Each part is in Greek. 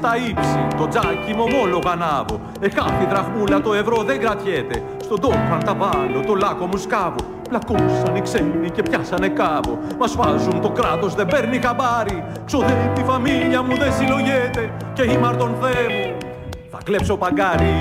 Στα ύψη Το τζάκι μου ομόλογα ανάβω Εχάθη δραχμούλα, το ευρώ δεν κρατιέται Στον τόπο αν τα βάλω, το λάκκο μου σκάβω Πλακώσαν οι ξένοι και πιάσανε κάβο. Μας βάζουν το κράτος, δεν παίρνει χαμπάρι. Ξοδεύει τη φαμίλια μου, δεν συλλογιέται. Και η τον Θεέ μου θα κλέψω παγκάρι.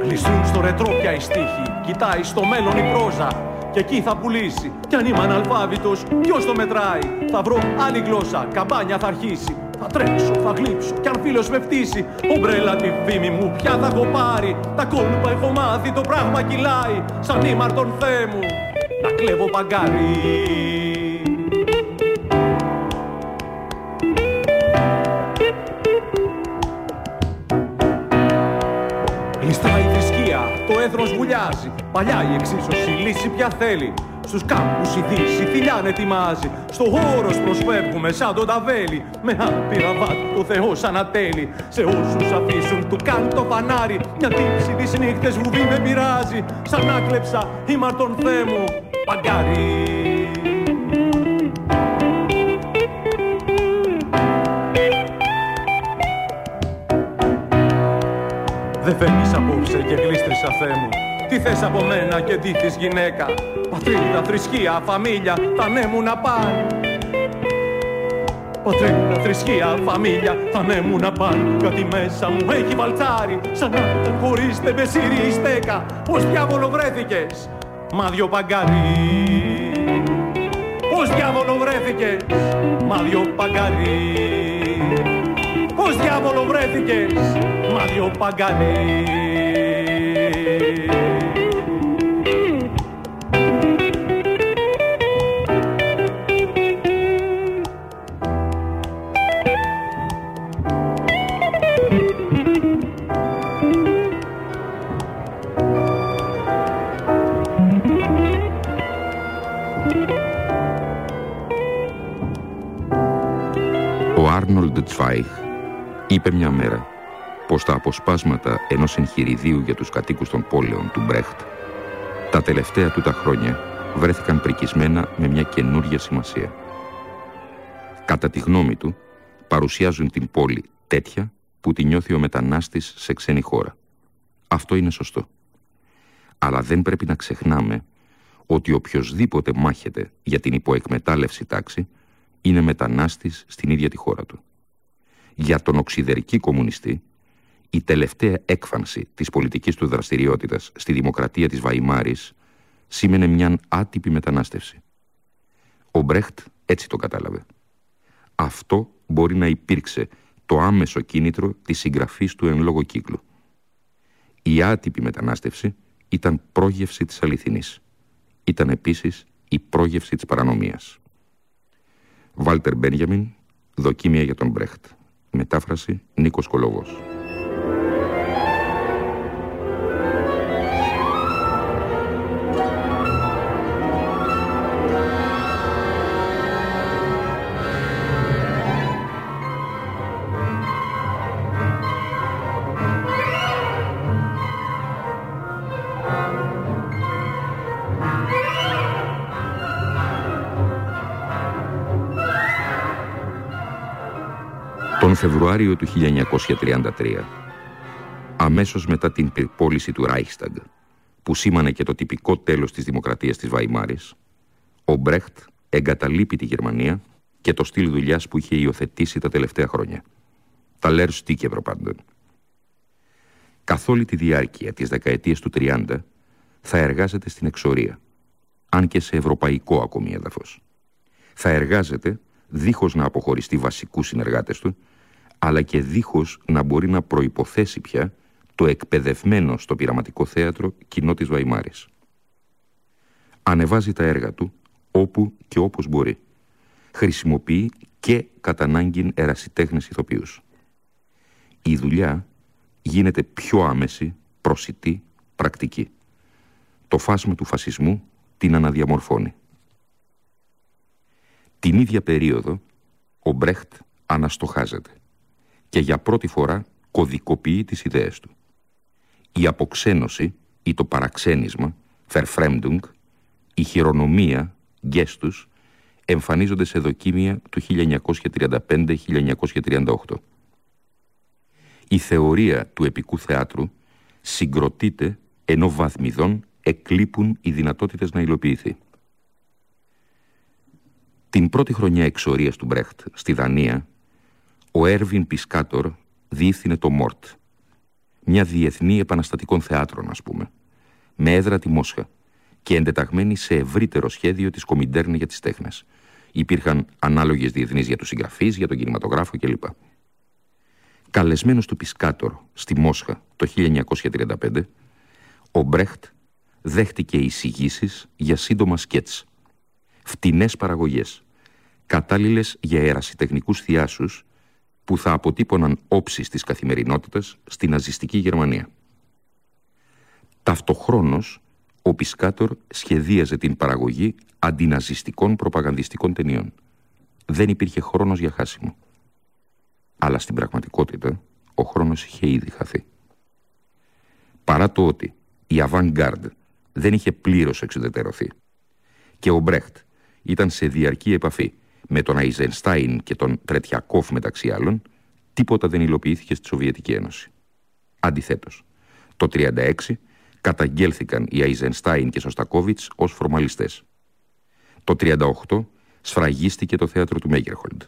Κλειστούν στο ρετρό πια η στίχη. Κοιτάει στο μέλλον η πρόζα και εκεί θα πουλήσει. Κι αν είμαι αναλφάβητος, ποιος το μετράει; Θα βρω άλλη γλώσσα, καμπάνια θα αρχίσει. Θα τρέξω, θα γλύψω κι αν φίλος με φτύσει Ομπρέλα τη φήμη μου πια θα έχω πάρει Τα κόλπα έχω μάθει, το πράγμα κυλάει Σαν ήμαρ τον Θεέ μου να κλέβω παγκάρι έθνος βουλιάζει Παλιά η εξίσωση, λύση πια θέλει. Στους κάμπους η δύση θηλιάν ετοιμάζει Στο χώρος προσφεύγουμε σαν τον ταβέλι. Με άπειρα βάτη το Θεός ανατέλει. Σε όσους αφήσουν του καν το φανάρι Μια τύψη τις νύχτες βουβή με πειράζει. Σαν άκλεψα ήμαρ τον Θεέ μου παγκάρι. Δεν φεύγεις απόψε και γλίστρισα Θεέ μου τι θες από μένα και τι θες γυναίκα; Πατρίδα, θρησκεία, φαμίλια, θα ναι μου να πάνε. Πατρίδα, θρησκεία, φαμίλια, θα ναι μου να πάνε. Γιατί μέσα μου έχει βαλτσάρι Σαν να ήταν χωρίς τεμπεσίρι η στέκα. Πώς διάβολο βρέθηκες, μα δυο παγκάρι. Πώς διάβολο βρέθηκες, μα δυο παγκάρι. Πώς διάβολο βρέθηκες, μα δυο παγκάρι Άρνολντ Τσφάιχ είπε μια μέρα πως τα αποσπάσματα ενός εγχειριδίου για τους κατοίκους των πόλεων του Μπρέχτ τα τελευταία του τα χρόνια βρέθηκαν πρικισμένα με μια καινούργια σημασία. Κατά τη γνώμη του, παρουσιάζουν την πόλη τέτοια που τη νιώθει ο μετανάστης σε ξένη χώρα. Αυτό είναι σωστό. Αλλά δεν πρέπει να ξεχνάμε ότι οποιοδήποτε μάχεται για την υποεκμετάλλευση τάξη είναι μετανάστης στην ίδια τη χώρα του. Για τον οξυδερική κομμουνιστή, η τελευταία έκφανση της πολιτικής του δραστηριότητας στη δημοκρατία της Βαϊμάρης σήμαινε μια άτυπη μετανάστευση. Ο Μπρέχτ έτσι το κατάλαβε. Αυτό μπορεί να υπήρξε το άμεσο κίνητρο της συγγραφής του εν λόγω κύκλου. Η άτυπη μετανάστευση ήταν πρόγευση της αληθινής. Ήταν επίσης η πρόγευση της παρανομίας. Βάλτερ Μπένιαμιν, δοκίμια για τον Μπρέχτ. Μετάφραση Νίκος Κολόγος. Φεβρουάριο του 1933, αμέσως μετά την πώληση του Reichstag, που σήμανε και το τυπικό τέλος της δημοκρατίας της Βαϊμάρης, ο Μπρέχτ εγκαταλείπει τη Γερμανία και το στυλ δουλειάς που είχε υιοθετήσει τα τελευταία χρόνια. Τα Λέρ Στίκευρο πάντων. Καθ' όλη τη διάρκεια της δεκαετίας του 30 θα εργάζεται στην εξορία, αν και σε ευρωπαϊκό ακόμη έδαφος. Θα εργάζεται δίχως να αποχωριστεί βασικούς συνεργάτες του, αλλά και δίχως να μπορεί να προϋποθέσει πια το εκπαιδευμένο στο πειραματικό θέατρο κοινό της Βαϊμάρης. Ανεβάζει τα έργα του όπου και όπως μπορεί. Χρησιμοποιεί και κατά ανάγκη ερασιτέχνες ηθοποιούς. Η δουλειά γίνεται πιο άμεση, προσιτή, πρακτική. Το φάσμα του φασισμού την αναδιαμορφώνει. Την ίδια περίοδο ο Μπρέχτ αναστοχάζεται και για πρώτη φορά κωδικοποιεί τις ιδέες του. Η αποξένωση ή το παραξένισμα, Verfremdung, η χειρονομία, γκέστους, εμφανίζονται σε δοκίμια του 1935-1938. Η θεωρία του επικού θεάτρου συγκροτείται ενώ βαθμιδών εκλείπουν οι δυνατότητες να υλοποιηθεί. Την πρώτη χρονιά εξορίας του Μπρέχτ στη Δανία, ο Έρβιν Πισκάτορ διεύθυνε το Μόρτ, μια διεθνή επαναστατικών θεάτρων, ας πούμε, με έδρα τη Μόσχα και εντεταγμένη σε ευρύτερο σχέδιο της Κομιντέρνη για τις τέχνες. Υπήρχαν ανάλογες διεθνείς για τους συγγραφείς, για τον κινηματογράφο κλπ. Καλεσμένος του Πισκάτορ στη Μόσχα το 1935, ο Μπρέχτ δέχτηκε εισηγήσεις για σύντομα σκέτς. Φτηνές παραγωγές, κατάλληλες για ερασιτεχνικούς θειάσους που θα αποτύπωναν όψεις της καθημερινότητας στη ναζιστική Γερμανία. Ταυτοχρόνως, ο Πισκάτορ σχεδίαζε την παραγωγή αντιναζιστικών προπαγανδιστικών ταινιών. Δεν υπήρχε χρόνος για χάσιμο. Αλλά στην πραγματικότητα, ο χρόνος είχε ήδη χαθεί. Παρά το ότι η avant-garde δεν είχε πλήρως εξουδετερωθεί και ο Μπρέχτ ήταν σε διαρκή επαφή με τον Αϊζενστάιν και τον Τρετιακόφ μεταξύ άλλων, τίποτα δεν υλοποιήθηκε στη Σοβιετική Ένωση. Αντιθέτως, το 1936 καταγγέλθηκαν οι Αϊζενστάιν και Σωστακόβιτς ως φορμαλιστές. Το 1938 σφραγίστηκε το θέατρο του Μέγερχολντ.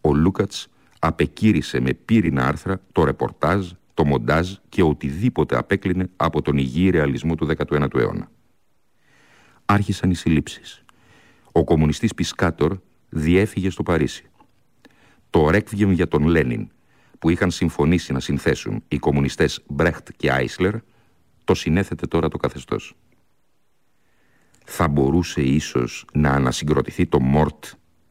Ο Λούκατς απεκήρυσε με πύρινα άρθρα το ρεπορτάζ, το μοντάζ και οτιδήποτε απέκλεινε από τον υγιή ρεαλισμό του 19ου αιώνα. Άρχισαν οι συλλήψεις. Ο κομμουνιστής Πισκάτορ διέφυγε στο Παρίσι. Το ρέκβιεμ για τον Λένιν, που είχαν συμφωνήσει να συνθέσουν οι κομμουνιστές Μπρέχτ και Άισλερ, το συνέθετε τώρα το καθεστώς. Θα μπορούσε ίσως να ανασυγκροτηθεί το Μόρτ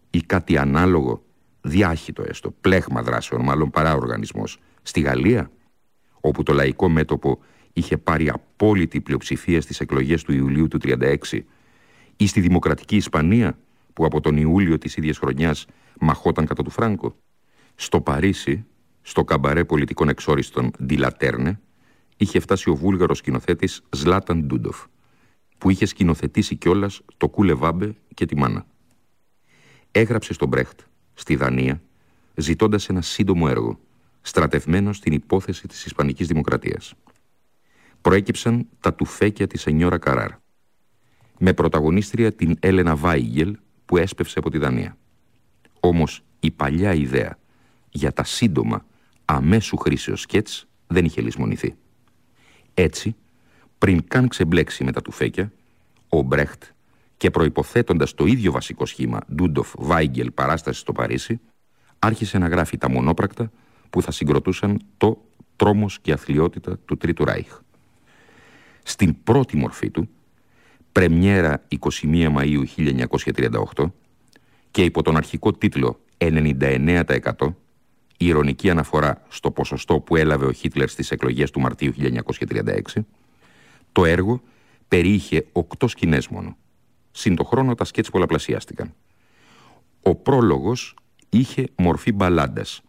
ή κάτι ανάλογο, διάχυτο έστω, πλέγμα δράσεων, μάλλον παρά οργανισμός, στη Γαλλία, όπου το λαϊκό μέτωπο είχε πάρει απόλυτη πλειοψηφία στις εκλογές του Ιουλίου του 1936 ή στη Δημοκρατική Ισπανία, που από τον Ιούλιο της ίδιας χρονιάς μαχόταν κατά του Φράγκο. Στο Παρίσι, στο καμπαρέ πολιτικών εξόριστων Ντιλατέρνε, είχε φτάσει ο βούλγαρος σκηνοθέτης Ζλάταν Ντούντοφ, που είχε σκηνοθετήσει κιόλας το Κούλε Βάμπε και τη Μάνα. Έγραψε στον Μπρέχτ, στη Δανία, ζητώντας ένα σύντομο έργο, στρατευμένο στην υπόθεση της Ισπανικής Δημοκρατίας. Προέκυψαν τα τουφέκια της Ενιώρα Καράρ, με πρωταγωνίστρια την Έλενα Βάιγελ που έσπευσε από τη Δανία. Όμως η παλιά ιδέα για τα σύντομα αμέσου χρήσεως σκέτς δεν είχε λησμονηθεί. Έτσι, πριν καν ξεμπλέξει με τα τουφέκια, ο Μπρέχτ και προϋποθέτοντας το ίδιο βασικό σχήμα Ντούντοφ Βάιγκελ παράσταση στο Παρίσι, άρχισε να γράφει τα μονόπρακτα που θα συγκροτούσαν το τρόμος και αθλειότητα του Τρίτου Ράιχ. Στην πρώτη μορφή του, πρεμιέρα 21 Μαΐου 1938 και υπό τον αρχικό τίτλο 99% η ηρωνική αναφορά στο ποσοστό που έλαβε ο Χίτλερ στις εκλογές του Μαρτίου 1936, το έργο περιείχε οκτώ σκηνές μόνο. Συν το χρόνο τα σκέτς πολλαπλασιάστηκαν. Ο πρόλογος είχε μορφή μπαλάντας.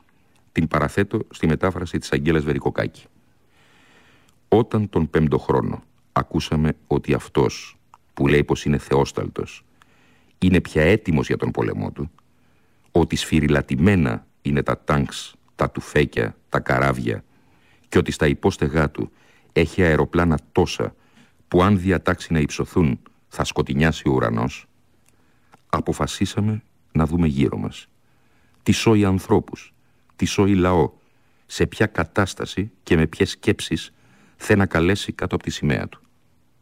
Την παραθέτω στη μετάφραση της Αγγέλας Βερικοκάκη. Όταν τον πέμπτο χρόνο ακούσαμε ότι αυτός που λέει πως είναι θεόσταλτος είναι πια έτοιμος για τον πόλεμό του, ότι σφυριλατημένα είναι τα τάγκς τα τουφέκια, τα καράβια και ότι στα υπόστεγά του έχει αεροπλάνα τόσα που αν διατάξει να υψωθούν θα σκοτεινιάσει ο ουρανός, αποφασίσαμε να δούμε γύρω μας. Τι σώει ανθρώπους, τι σώει λαό, σε ποια κατάσταση και με ποιες σκέψεις θέλει να καλέσει κάτω από τη σημαία του.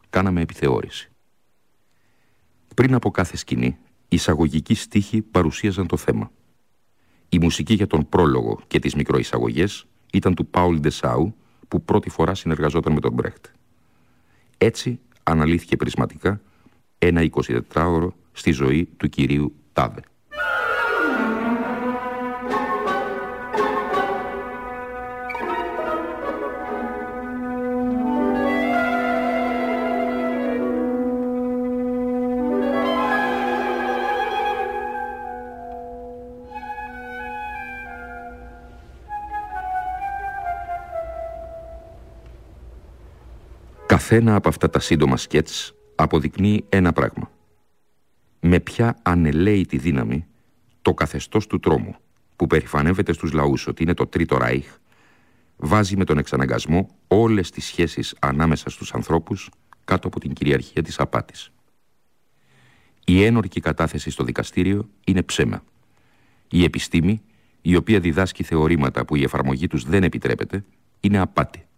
Κάναμε επιθεώρηση. Πριν από κάθε σκηνή, οι εισαγωγικοί στίχοι παρουσίαζαν το θέμα. Η μουσική για τον πρόλογο και τις μικροεισαγωγές ήταν του Πάουλ Ντεσάου, που πρώτη φορά συνεργαζόταν με τον Μπρέχτ. Έτσι αναλύθηκε πρισματικά ένα 24ωρο στη ζωή του κυρίου Τάδε. Καθένα από αυτά τα σύντομα σκέτς αποδεικνύει ένα πράγμα. Με ποια ανελαίτη δύναμη το καθεστώς του τρόμου που περηφανεύεται στους λαούς ότι είναι το Τρίτο Ράιχ βάζει με τον εξαναγκασμό όλες τις σχέσεις ανάμεσα στους ανθρώπους κάτω από την κυριαρχία της απάτης. Η ένορκη κατάθεση στο δικαστήριο είναι ψέμα. Η επιστήμη, η οποία διδάσκει θεωρήματα που η εφαρμογή τους δεν επιτρέπεται, είναι απάτη.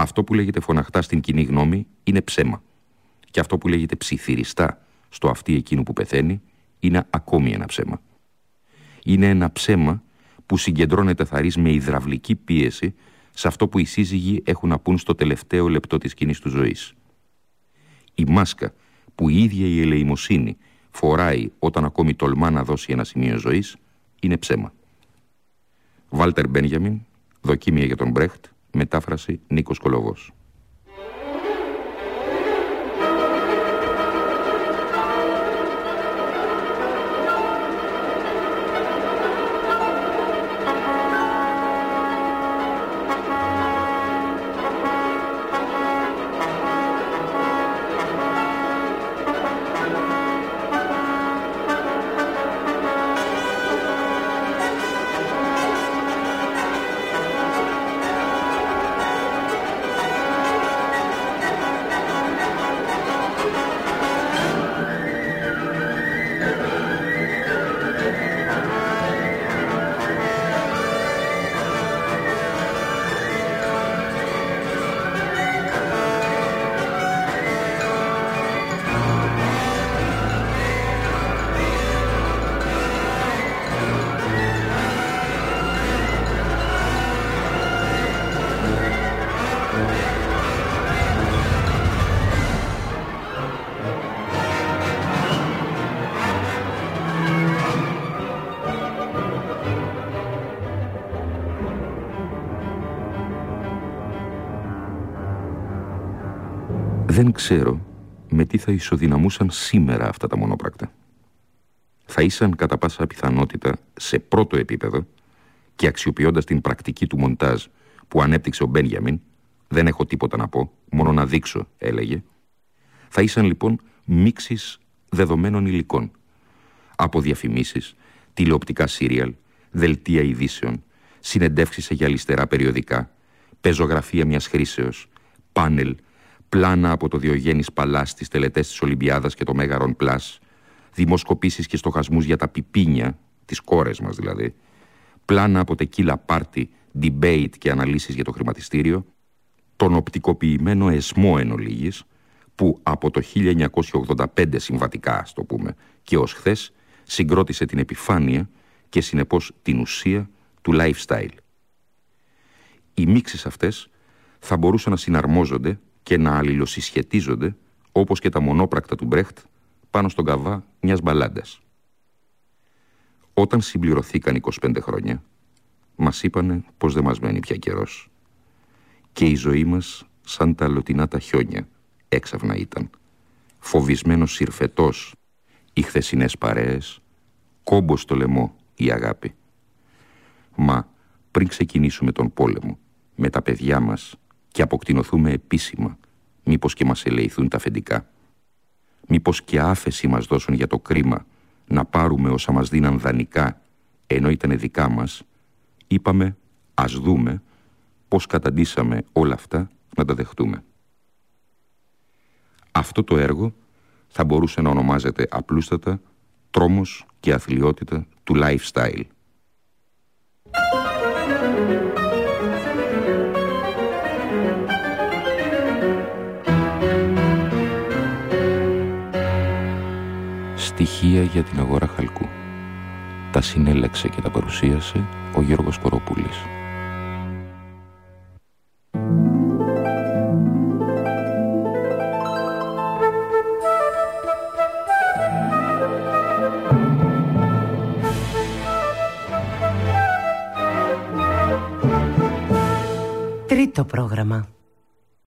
Αυτό που λέγεται φωναχτά στην κοινή γνώμη είναι ψέμα. Και αυτό που λέγεται ψιθυριστά στο αυτί εκείνου που πεθαίνει είναι ακόμη ένα ψέμα. Είναι ένα ψέμα που συγκεντρώνεται θαρής με υδραυλική πίεση σε αυτό που οι σύζυγοι έχουν να πούν στο τελευταίο λεπτό της κοινή του ζωής. Η μάσκα που η ίδια η ελεημοσύνη φοράει όταν ακόμη τολμά να δώσει ένα σημείο ζωής είναι ψέμα. Βάλτερ Μπένιαμιν, δοκίμια για τον Μπρέχτ, Μετάφραση Νίκος Κολοβός. Δεν ξέρω με τι θα ισοδυναμούσαν σήμερα αυτά τα μονόπρακτα. Θα ήσαν κατά πάσα πιθανότητα σε πρώτο επίπεδο και αξιοποιώντας την πρακτική του μοντάζ που ανέπτυξε ο Μπένιαμιν, δεν έχω τίποτα να πω, μόνο να δείξω, έλεγε, θα ήσαν λοιπόν μίξεις δεδομένων υλικών. Από διαφημίσεις, τηλεοπτικά σύριαλ, δελτία ειδήσεων, συνεντεύξεις σε γυαλιστερά περιοδικά, πεζογραφία μιας χρήσεως, πάνελ, πλάνα από το Διογέννης Παλάς στις τελετές της Ολυμπιάδας και το Μέγαρον Πλάς, δημοσκοπήσεις και στοχασμούς για τα πιπίνια, τις κόρες μας δηλαδή, πλάνα από τεκίλα πάρτι, debate και αναλύσεις για το χρηματιστήριο, τον οπτικοποιημένο εσμό εν ολίγης, που από το 1985 συμβατικά, ας το πούμε, και ως χθες, συγκρότησε την επιφάνεια και συνεπώς την ουσία του lifestyle. Οι μίξεις αυτές θα μπορούσαν να συναρμόζονται και να αλληλοσυσχετίζονται όπως και τα μονόπρακτα του Μπρέχτ πάνω στον καβά μιας μπαλάντας. Όταν συμπληρωθήκαν 25 χρόνια, μας είπανε πως δεν μας μένει πια καιρός. Και η ζωή μας σαν τα λωτινά τα χιόνια έξαφνα ήταν. Φοβισμένος συρφετός οι χθεσινές παρέες, κόμπος στο λαιμό η αγάπη. Μα πριν ξεκινήσουμε τον πόλεμο με τα παιδιά μας και αποκτηνοθούμε επίσημα, μήπως και μας ελεηθούν τα αφεντικά. Μήπως και άφεση μας δώσουν για το κρίμα να πάρουμε όσα μας δίναν δανεικά, ενώ ήταν δικά μας, είπαμε ας δούμε πώς καταντήσαμε όλα αυτά να τα δεχτούμε. Αυτό το έργο θα μπορούσε να ονομάζεται απλούστατα τρόμος και αθλειότητα του lifestyle. Στοιχεία για την αγορά χαλκού. Τα συνέλεξε και τα παρουσίασε ο Γιώργος Κοροπούλης. το πρόγραμμα.